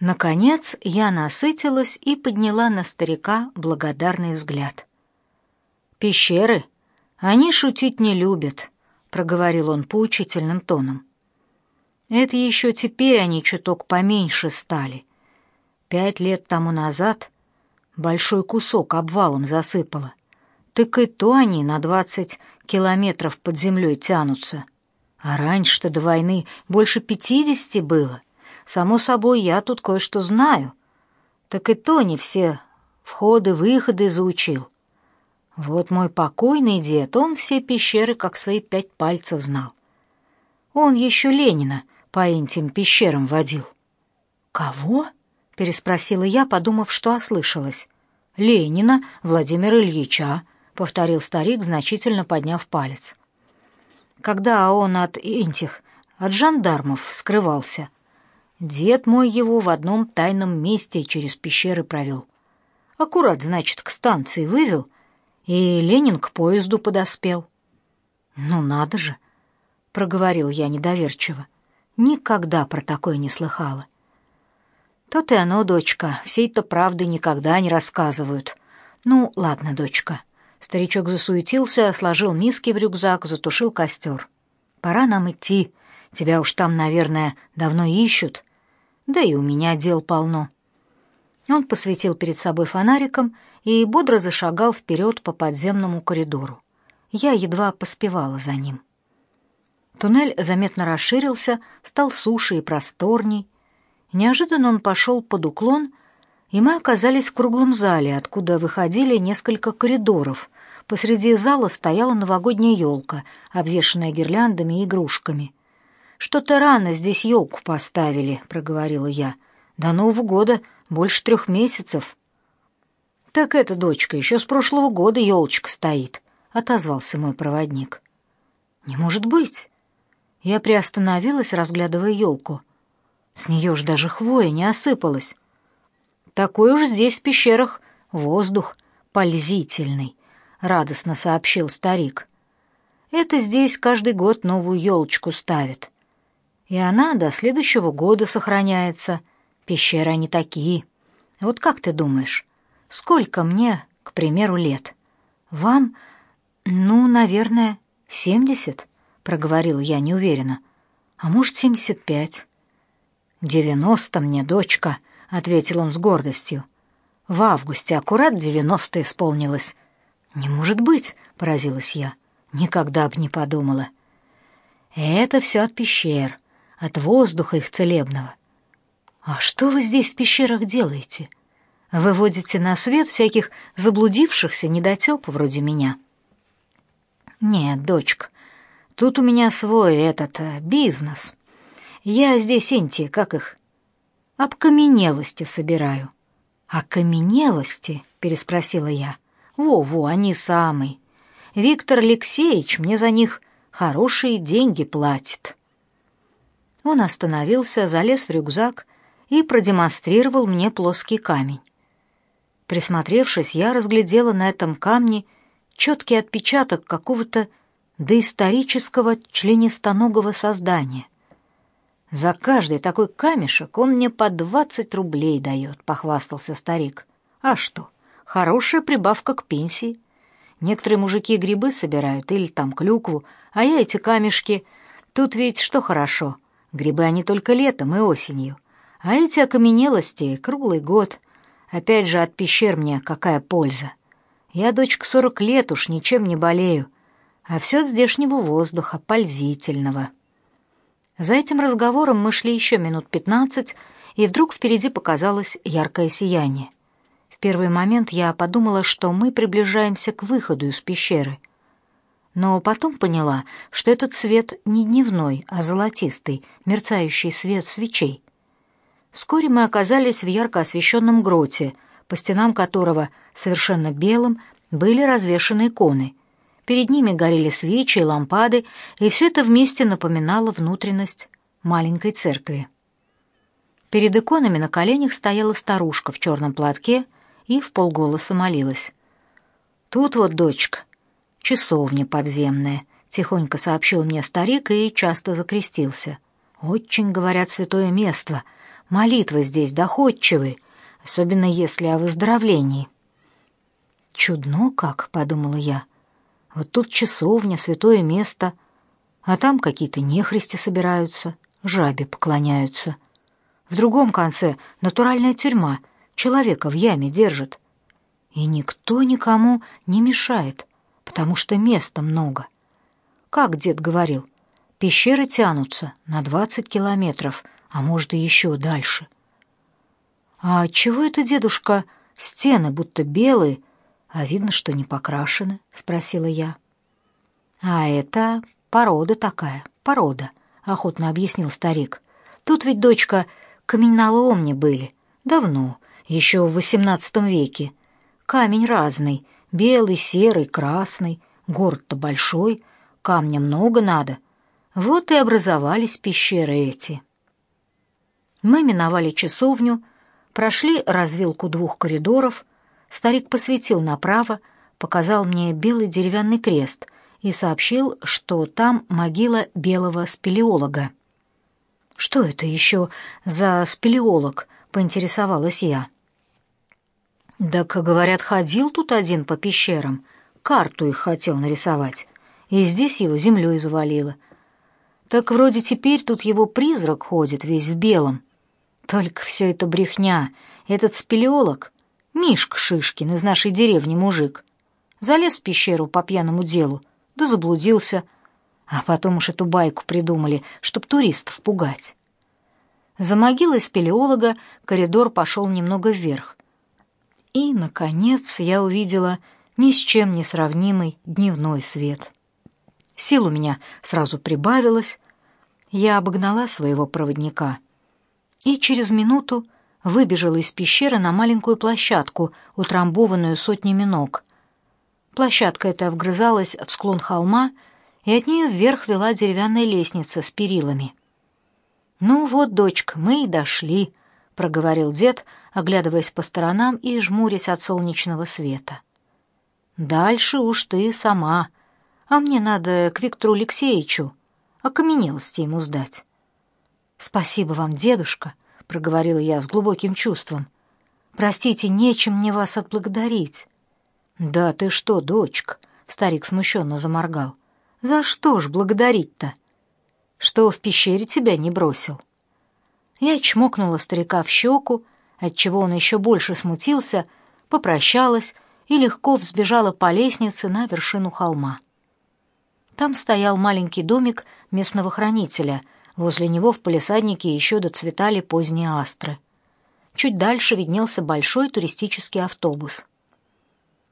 Наконец я насытилась и подняла на старика благодарный взгляд. «Пещеры? Они шутить не любят», — проговорил он поучительным тоном. «Это еще теперь они чуток поменьше стали. Пять лет тому назад большой кусок обвалом засыпало. Так и то они на двадцать километров под землей тянутся. А раньше-то до войны больше пятидесяти было. Само собой, я тут кое-что знаю. Так и то не все входы-выходы заучил. Вот мой покойный дед, он все пещеры как свои пять пальцев знал. Он еще Ленина по этим пещерам водил. «Кого?» — переспросила я, подумав, что ослышалась. «Ленина Владимира Ильича», — повторил старик, значительно подняв палец. Когда он от этих, от жандармов скрывался, Дед мой его в одном тайном месте через пещеры провел. Аккурат, значит, к станции вывел, и Ленин к поезду подоспел. Ну надо же, проговорил я недоверчиво. Никогда про такое не слыхала. То-то и оно, дочка, всей-то правды никогда не рассказывают. Ну, ладно, дочка. Старичок засуетился, сложил миски в рюкзак, затушил костер. Пора нам идти. Тебя уж там, наверное, давно ищут да и у меня дел полно. Он посветил перед собой фонариком и бодро зашагал вперед по подземному коридору. Я едва поспевала за ним. Туннель заметно расширился, стал суше и просторней. Неожиданно он пошел под уклон, и мы оказались в круглом зале, откуда выходили несколько коридоров. Посреди зала стояла новогодняя елка, обвешанная гирляндами и игрушками. Что-то рано здесь елку поставили, проговорила я. До Нового года больше трех месяцев. Так эта дочка еще с прошлого года елочка стоит, отозвался мой проводник. Не может быть. Я приостановилась, разглядывая елку. С нее ж даже хвоя не осыпалась. Такой уж здесь в пещерах воздух пользительный, радостно сообщил старик. Это здесь каждый год новую елочку ставят и она до следующего года сохраняется. Пещеры они такие. Вот как ты думаешь, сколько мне, к примеру, лет? Вам, ну, наверное, семьдесят, проговорил я неуверенно. А может, семьдесят пять. «Девяносто мне, дочка», — ответил он с гордостью. «В августе аккурат девяносто исполнилось». «Не может быть», — поразилась я. «Никогда б не подумала». «Это все от пещер от воздуха их целебного. А что вы здесь в пещерах делаете? Выводите на свет всяких заблудившихся недотёп вроде меня. Нет, дочка, тут у меня свой этот э, бизнес. Я здесь инти, как их, обкаменелости собираю. «Окаменелости?» — переспросила я. «Во-во, они самые. Виктор Алексеевич мне за них хорошие деньги платит». Он остановился, залез в рюкзак и продемонстрировал мне плоский камень. Присмотревшись, я разглядела на этом камне четкий отпечаток какого-то доисторического членистоногого создания. За каждый такой камешек он мне по двадцать рублей дает, похвастался старик. А что? Хорошая прибавка к пенсии. Некоторые мужики грибы собирают или там клюкву, а я эти камешки. Тут ведь что хорошо? Грибы они только летом и осенью, а эти окаменелости круглый год. Опять же, от пещер мне какая польза? Я, дочка, сорок лет уж ничем не болею, а все от здешнего воздуха, пользительного. За этим разговором мы шли еще минут пятнадцать, и вдруг впереди показалось яркое сияние. В первый момент я подумала, что мы приближаемся к выходу из пещеры — но потом поняла, что этот свет не дневной, а золотистый, мерцающий свет свечей. Вскоре мы оказались в ярко освещенном гроте, по стенам которого, совершенно белым, были развешаны иконы. Перед ними горели свечи и лампады, и все это вместе напоминало внутренность маленькой церкви. Перед иконами на коленях стояла старушка в черном платке и в полголоса молилась. «Тут вот, дочка, часовня подземная», — тихонько сообщил мне старик и часто закрестился. «Очень, говорят, святое место. молитвы здесь доходчивы, особенно если о выздоровлении. Чудно как, подумала я. Вот тут часовня, святое место, а там какие-то нехристи собираются, жабе поклоняются. В другом конце натуральная тюрьма, человека в яме держит. И никто никому не мешает, потому что места много. Как дед говорил, пещеры тянутся на двадцать километров, а может и еще дальше. А чего это, дедушка, стены будто белые, а видно, что не покрашены, спросила я. А это порода такая, порода, охотно объяснил старик. Тут ведь дочка каменоломни были, давно, еще в XVIII веке. Камень разный, белый, серый, красный, город-то большой, камня много надо. Вот и образовались пещеры эти. Мы миновали часовню, прошли развилку двух коридоров. Старик посветил направо, показал мне белый деревянный крест и сообщил, что там могила белого спелеолога. «Что это еще за спелеолог?» — поинтересовалась я. «Так, говорят, ходил тут один по пещерам, карту их хотел нарисовать, и здесь его землей завалило. Так вроде теперь тут его призрак ходит весь в белом. Только все это брехня. Этот спелеолог, Мишка Шишкин из нашей деревни мужик, залез в пещеру по пьяному делу, да заблудился, а потом уж эту байку придумали, чтоб туристов пугать». За могилой спелеолога коридор пошел немного вверх, и, наконец, я увидела ни с чем не сравнимый дневной свет. Сил у меня сразу прибавилось. Я обогнала своего проводника и через минуту выбежала из пещеры на маленькую площадку, утрамбованную сотнями ног. Площадка эта вгрызалась в склон холма, и от нее вверх вела деревянная лестница с перилами. «Ну вот, дочка, мы и дошли», — проговорил дед, оглядываясь по сторонам и жмурясь от солнечного света. «Дальше уж ты сама, а мне надо к Виктору Алексеевичу, окаменелости ему сдать». «Спасибо вам, дедушка», — проговорила я с глубоким чувством. «Простите, нечем мне вас отблагодарить». «Да ты что, дочка?» — старик смущенно заморгал. «За что ж благодарить-то? Что в пещере тебя не бросил?» Я чмокнула старика в щеку, отчего он еще больше смутился, попрощалась и легко взбежала по лестнице на вершину холма. Там стоял маленький домик местного хранителя, возле него в палисаднике еще доцветали поздние астры. Чуть дальше виднелся большой туристический автобус.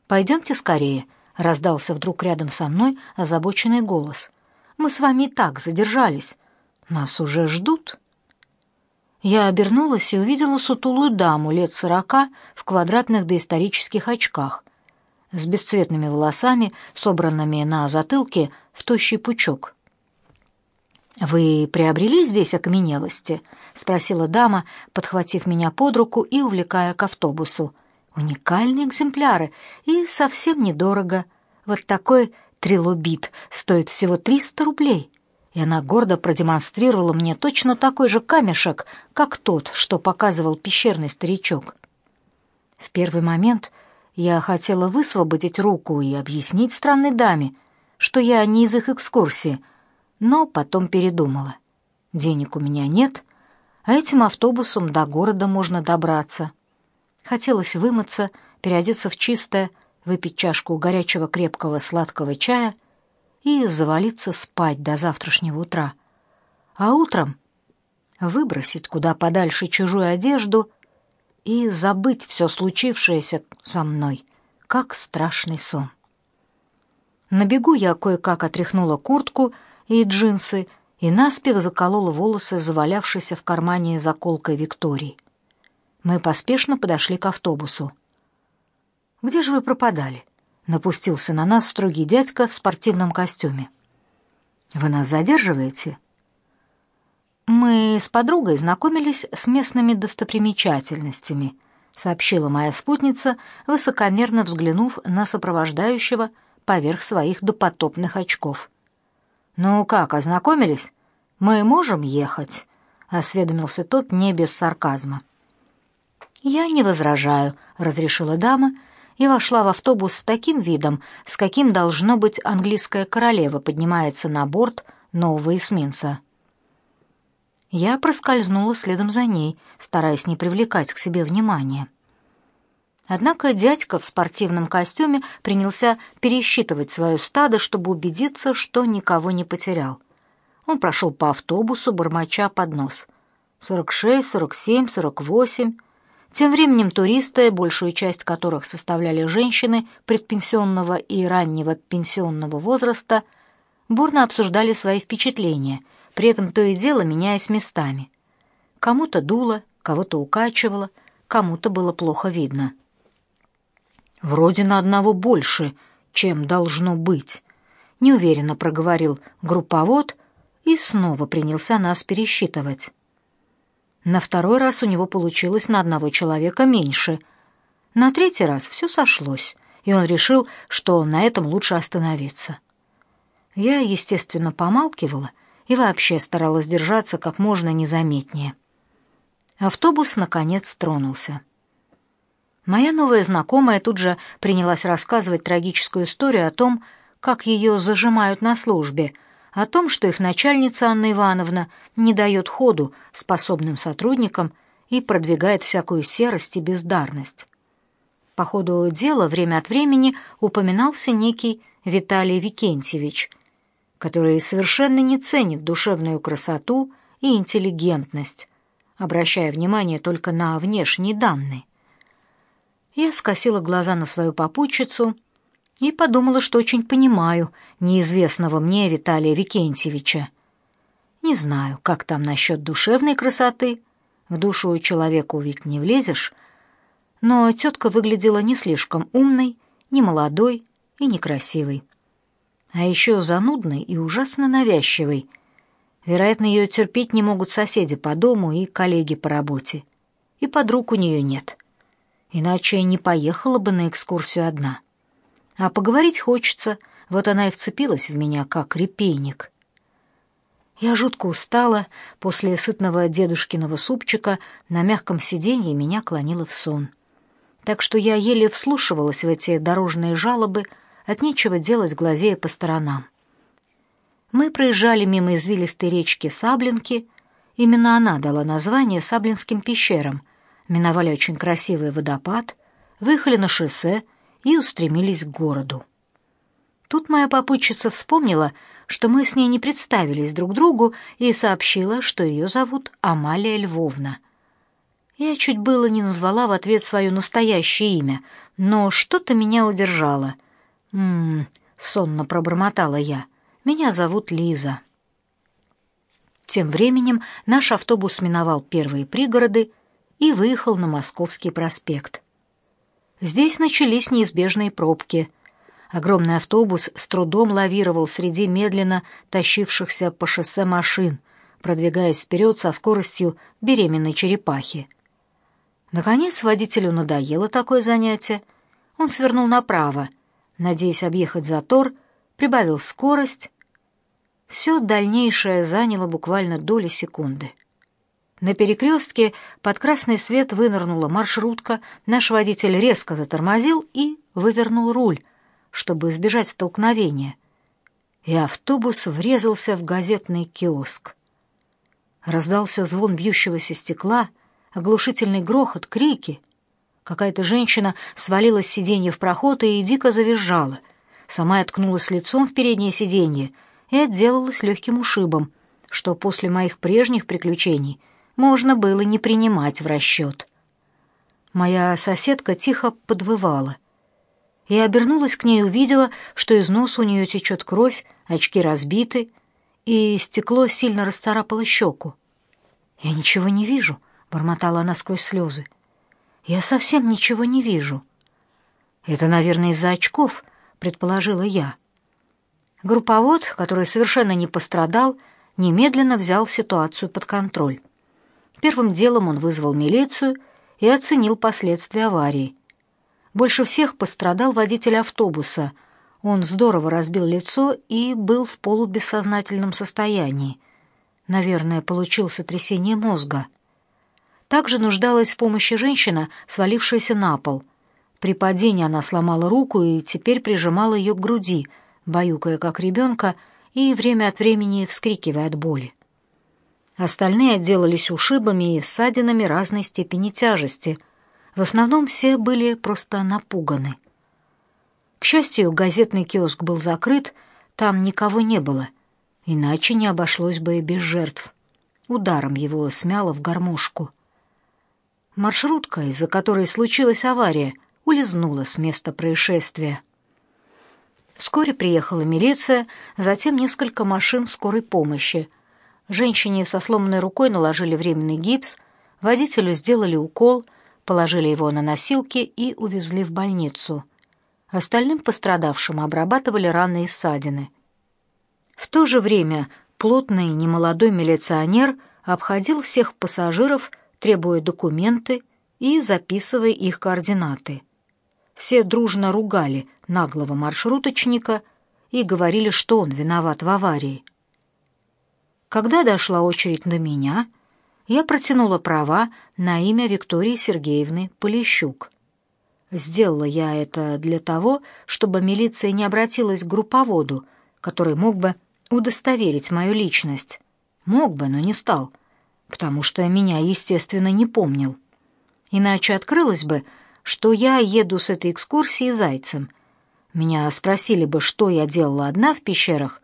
«Пойдемте скорее», — раздался вдруг рядом со мной озабоченный голос. «Мы с вами и так задержались. Нас уже ждут». Я обернулась и увидела сутулую даму лет сорока в квадратных доисторических очках, с бесцветными волосами, собранными на затылке в тощий пучок. «Вы приобрели здесь окаменелости?» — спросила дама, подхватив меня под руку и увлекая к автобусу. «Уникальные экземпляры и совсем недорого. Вот такой трилобит стоит всего триста рублей» и она гордо продемонстрировала мне точно такой же камешек, как тот, что показывал пещерный старичок. В первый момент я хотела высвободить руку и объяснить странной даме, что я не из их экскурсии, но потом передумала. Денег у меня нет, а этим автобусом до города можно добраться. Хотелось вымыться, переодеться в чистое, выпить чашку горячего крепкого сладкого чая — и завалиться спать до завтрашнего утра. А утром выбросить куда подальше чужую одежду и забыть все случившееся со мной, как страшный сон. На бегу я кое-как отряхнула куртку и джинсы и наспех заколола волосы, завалявшейся в кармане заколкой Виктории. Мы поспешно подошли к автобусу. «Где же вы пропадали?» Напустился на нас строгий дядька в спортивном костюме. Вы нас задерживаете? Мы с подругой знакомились с местными достопримечательностями, сообщила моя спутница, высокомерно взглянув на сопровождающего поверх своих допотопных очков. Ну как, ознакомились? Мы можем ехать, — осведомился тот не без сарказма. «Я не возражаю», — разрешила дама и вошла в автобус с таким видом, с каким должно быть английская королева поднимается на борт нового эсминца. Я проскользнула следом за ней, стараясь не привлекать к себе внимания. Однако дядька в спортивном костюме принялся пересчитывать свое стадо, чтобы убедиться, что никого не потерял. Он прошел по автобусу, бормоча под нос. «Сорок шесть, сорок семь, сорок восемь...» Тем временем туристы, большую часть которых составляли женщины предпенсионного и раннего пенсионного возраста, бурно обсуждали свои впечатления, при этом то и дело меняясь местами. Кому-то дуло, кого-то укачивало, кому-то было плохо видно. «Вроде на одного больше, чем должно быть», — неуверенно проговорил групповод и снова принялся нас пересчитывать. На второй раз у него получилось на одного человека меньше. На третий раз все сошлось, и он решил, что на этом лучше остановиться. Я, естественно, помалкивала и вообще старалась держаться как можно незаметнее. Автобус, наконец, тронулся. Моя новая знакомая тут же принялась рассказывать трагическую историю о том, как ее зажимают на службе — о том, что их начальница Анна Ивановна не дает ходу способным сотрудникам и продвигает всякую серость и бездарность. По ходу дела время от времени упоминался некий Виталий Викентьевич, который совершенно не ценит душевную красоту и интеллигентность, обращая внимание только на внешние данные. Я скосила глаза на свою попутчицу и подумала, что очень понимаю неизвестного мне Виталия Викентьевича. Не знаю, как там насчет душевной красоты, в душу человеку ведь не влезешь, но тетка выглядела не слишком умной, не молодой и некрасивой. А еще занудной и ужасно навязчивой. Вероятно, ее терпеть не могут соседи по дому и коллеги по работе. И подруг у нее нет. Иначе не поехала бы на экскурсию одна. А поговорить хочется, вот она и вцепилась в меня, как репейник. Я жутко устала, после сытного дедушкиного супчика на мягком сиденье меня клонило в сон. Так что я еле вслушивалась в эти дорожные жалобы, от нечего делать глазея по сторонам. Мы проезжали мимо извилистой речки Саблинки, именно она дала название Саблинским пещерам, миновали очень красивый водопад, выехали на шоссе — и устремились к городу. Тут моя попутчица вспомнила, что мы с ней не представились друг другу, и сообщила, что ее зовут Амалия Львовна. Я чуть было не назвала в ответ свое настоящее имя, но что-то меня удержало. «М-м-м», сонно пробормотала я. «Меня зовут Лиза». Тем временем наш автобус миновал первые пригороды и выехал на Московский проспект. Здесь начались неизбежные пробки. Огромный автобус с трудом лавировал среди медленно тащившихся по шоссе машин, продвигаясь вперед со скоростью беременной черепахи. Наконец водителю надоело такое занятие. Он свернул направо, надеясь объехать затор, прибавил скорость. Все дальнейшее заняло буквально доли секунды. На перекрестке под красный свет вынырнула маршрутка, наш водитель резко затормозил и вывернул руль, чтобы избежать столкновения. И автобус врезался в газетный киоск. Раздался звон бьющегося стекла, оглушительный грохот, крики. Какая-то женщина свалилась с сиденья в проход и дико завизжала. Сама откнулась лицом в переднее сиденье и отделалась легким ушибом, что после моих прежних приключений — можно было не принимать в расчет. Моя соседка тихо подвывала. Я обернулась к ней и увидела, что из носа у нее течет кровь, очки разбиты, и стекло сильно расцарапало щеку. «Я ничего не вижу», — бормотала она сквозь слезы. «Я совсем ничего не вижу». «Это, наверное, из-за очков», — предположила я. Групповод, который совершенно не пострадал, немедленно взял ситуацию под контроль. Первым делом он вызвал милицию и оценил последствия аварии. Больше всех пострадал водитель автобуса. Он здорово разбил лицо и был в полубессознательном состоянии. Наверное, получил сотрясение мозга. Также нуждалась в помощи женщина, свалившаяся на пол. При падении она сломала руку и теперь прижимала ее к груди, баюкая как ребенка и время от времени вскрикивая от боли. Остальные отделались ушибами и ссадинами разной степени тяжести. В основном все были просто напуганы. К счастью, газетный киоск был закрыт, там никого не было, иначе не обошлось бы и без жертв. Ударом его смяло в гармошку. Маршрутка, из-за которой случилась авария, улизнула с места происшествия. Вскоре приехала милиция, затем несколько машин скорой помощи. Женщине со сломанной рукой наложили временный гипс, водителю сделали укол, положили его на носилки и увезли в больницу. Остальным пострадавшим обрабатывали раны и ссадины. В то же время плотный немолодой милиционер обходил всех пассажиров, требуя документы и записывая их координаты. Все дружно ругали наглого маршруточника и говорили, что он виноват в аварии. Когда дошла очередь на меня, я протянула права на имя Виктории Сергеевны Полищук. Сделала я это для того, чтобы милиция не обратилась к групповоду, который мог бы удостоверить мою личность. Мог бы, но не стал, потому что меня, естественно, не помнил. Иначе открылось бы, что я еду с этой экскурсии зайцем. Меня спросили бы, что я делала одна в пещерах.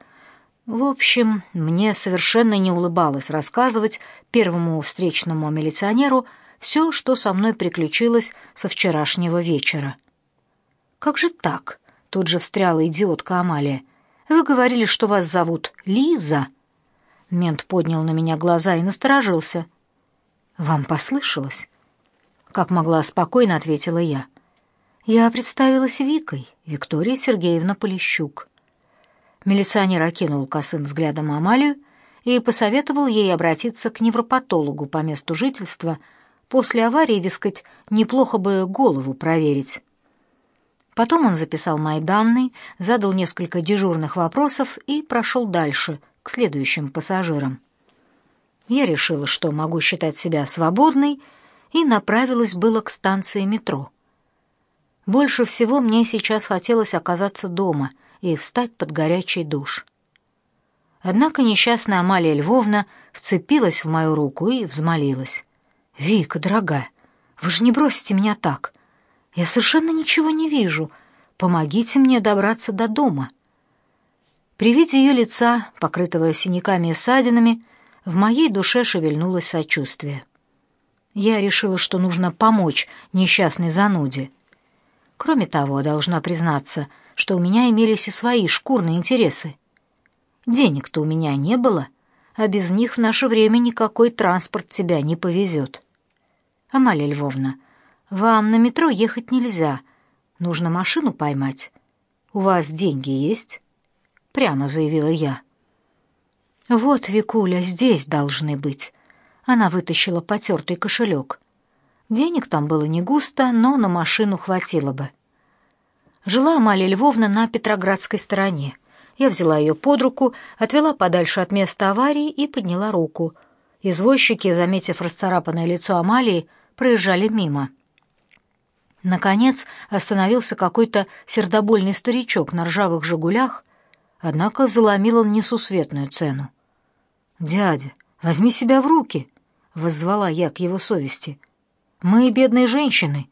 В общем, мне совершенно не улыбалось рассказывать первому встречному милиционеру все, что со мной приключилось со вчерашнего вечера. «Как же так?» — тут же встряла идиотка Амалия. «Вы говорили, что вас зовут Лиза?» Мент поднял на меня глаза и насторожился. «Вам послышалось?» как могла спокойно ответила я. Я представилась Викой, Виктория Сергеевна Полищук. Милиционер окинул косым взглядом Амалию и посоветовал ей обратиться к невропатологу по месту жительства. После аварии, дескать, неплохо бы голову проверить. Потом он записал мои данные, задал несколько дежурных вопросов и прошел дальше, к следующим пассажирам. Я решила, что могу считать себя свободной, и направилась было к станции метро. Больше всего мне сейчас хотелось оказаться дома и встать под горячий душ. Однако несчастная Амалия Львовна вцепилась в мою руку и взмолилась. «Вика, дорогая, вы же не бросите меня так. Я совершенно ничего не вижу. Помогите мне добраться до дома». При виде ее лица, покрытого синяками и ссадинами, в моей душе шевельнулось сочувствие. Я решила, что нужно помочь несчастной зануде. Кроме того, должна признаться, что у меня имелись и свои шкурные интересы. Денег-то у меня не было, а без них в наше время никакой транспорт тебя не повезет. Амалия Львовна, вам на метро ехать нельзя. Нужно машину поймать. У вас деньги есть? Прямо заявила я. Вот, Викуля, здесь должны быть. Она вытащила потертый кошелек. Денег там было не густо, но на машину хватило бы. Жила Амалия Львовна на Петроградской стороне. Я взяла ее под руку, отвела подальше от места аварии и подняла руку. Извозчики, заметив расцарапанное лицо Амалии, проезжали мимо. Наконец остановился какой-то сердобольный старичок на ржавых «Жигулях», однако заломил он несусветную цену. «Дядя, возьми себя в руки!» — воззвала я к его совести. «Мы бедные женщины,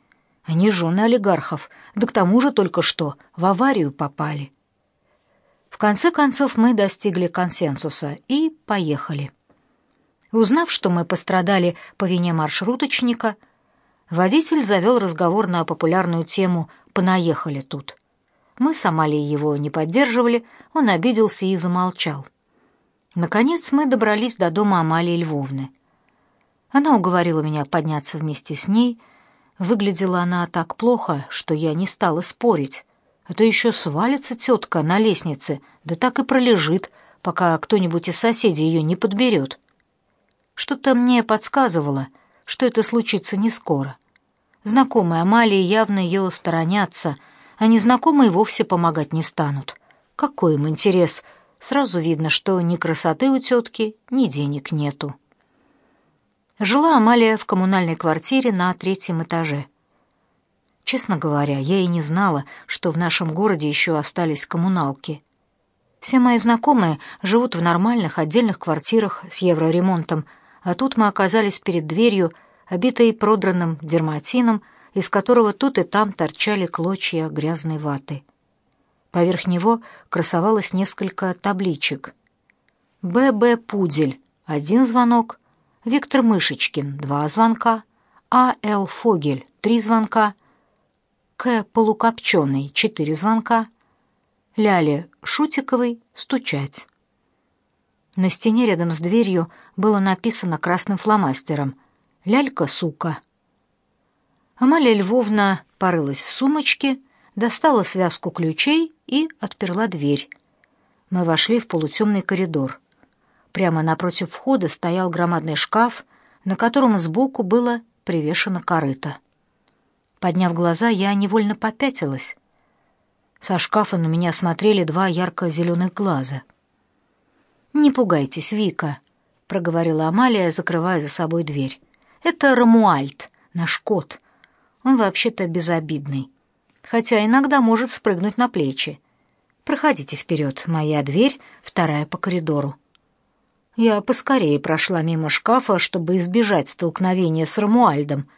они жены олигархов, да к тому же только что в аварию попали». В конце концов мы достигли консенсуса и поехали. Узнав, что мы пострадали по вине маршруточника, водитель завел разговор на популярную тему «Понаехали тут». Мы с Амалией его не поддерживали, он обиделся и замолчал. Наконец мы добрались до дома Амалии Львовны. Она уговорила меня подняться вместе с ней. Выглядела она так плохо, что я не стала спорить. А то еще свалится тетка на лестнице, да так и пролежит, пока кто-нибудь из соседей ее не подберет. Что-то мне подсказывало, что это случится не скоро. Знакомые Амалии явно ее сторонятся, а незнакомые вовсе помогать не станут. Какой им интерес Сразу видно, что ни красоты у тетки, ни денег нету. Жила Амалия в коммунальной квартире на третьем этаже. Честно говоря, я и не знала, что в нашем городе еще остались коммуналки. Все мои знакомые живут в нормальных отдельных квартирах с евроремонтом, а тут мы оказались перед дверью, обитой продранным дерматином, из которого тут и там торчали клочья грязной ваты. Поверх него красовалось несколько табличек. «Б.Б. Пудель» — один звонок, «Виктор Мышечкин» — два звонка, А.Л. Фогель — три звонка, К. Полукопченый — четыре звонка, Ляле Шутиковой — стучать. На стене рядом с дверью было написано красным фломастером «Лялька, сука». Амалия Львовна порылась в сумочке, достала связку ключей и отперла дверь. Мы вошли в полутемный коридор. Прямо напротив входа стоял громадный шкаф, на котором сбоку было привешено корыто. Подняв глаза, я невольно попятилась. Со шкафа на меня смотрели два ярко-зеленых глаза. «Не пугайтесь, Вика», — проговорила Амалия, закрывая за собой дверь. «Это Рамуальд, наш кот. Он вообще-то безобидный, хотя иногда может спрыгнуть на плечи. Проходите вперед, моя дверь, вторая по коридору». Я поскорее прошла мимо шкафа, чтобы избежать столкновения с Рамуальдом,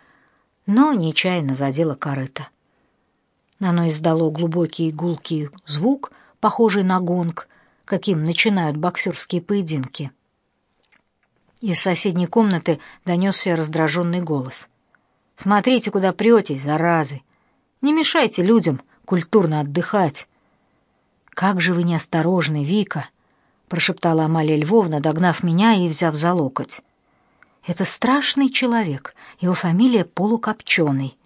но нечаянно задела корыто. Оно издало глубокий гулкий звук, похожий на гонг, каким начинают боксерские поединки. Из соседней комнаты донесся раздраженный голос. Смотрите, куда претесь, заразы. Не мешайте людям культурно отдыхать. Как же вы неосторожны, Вика, прошептала Амалия Львовна, догнав меня и взяв за локоть. Это страшный человек. Его фамилия Полукопченый.